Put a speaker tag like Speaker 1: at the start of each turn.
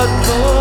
Speaker 1: Lord.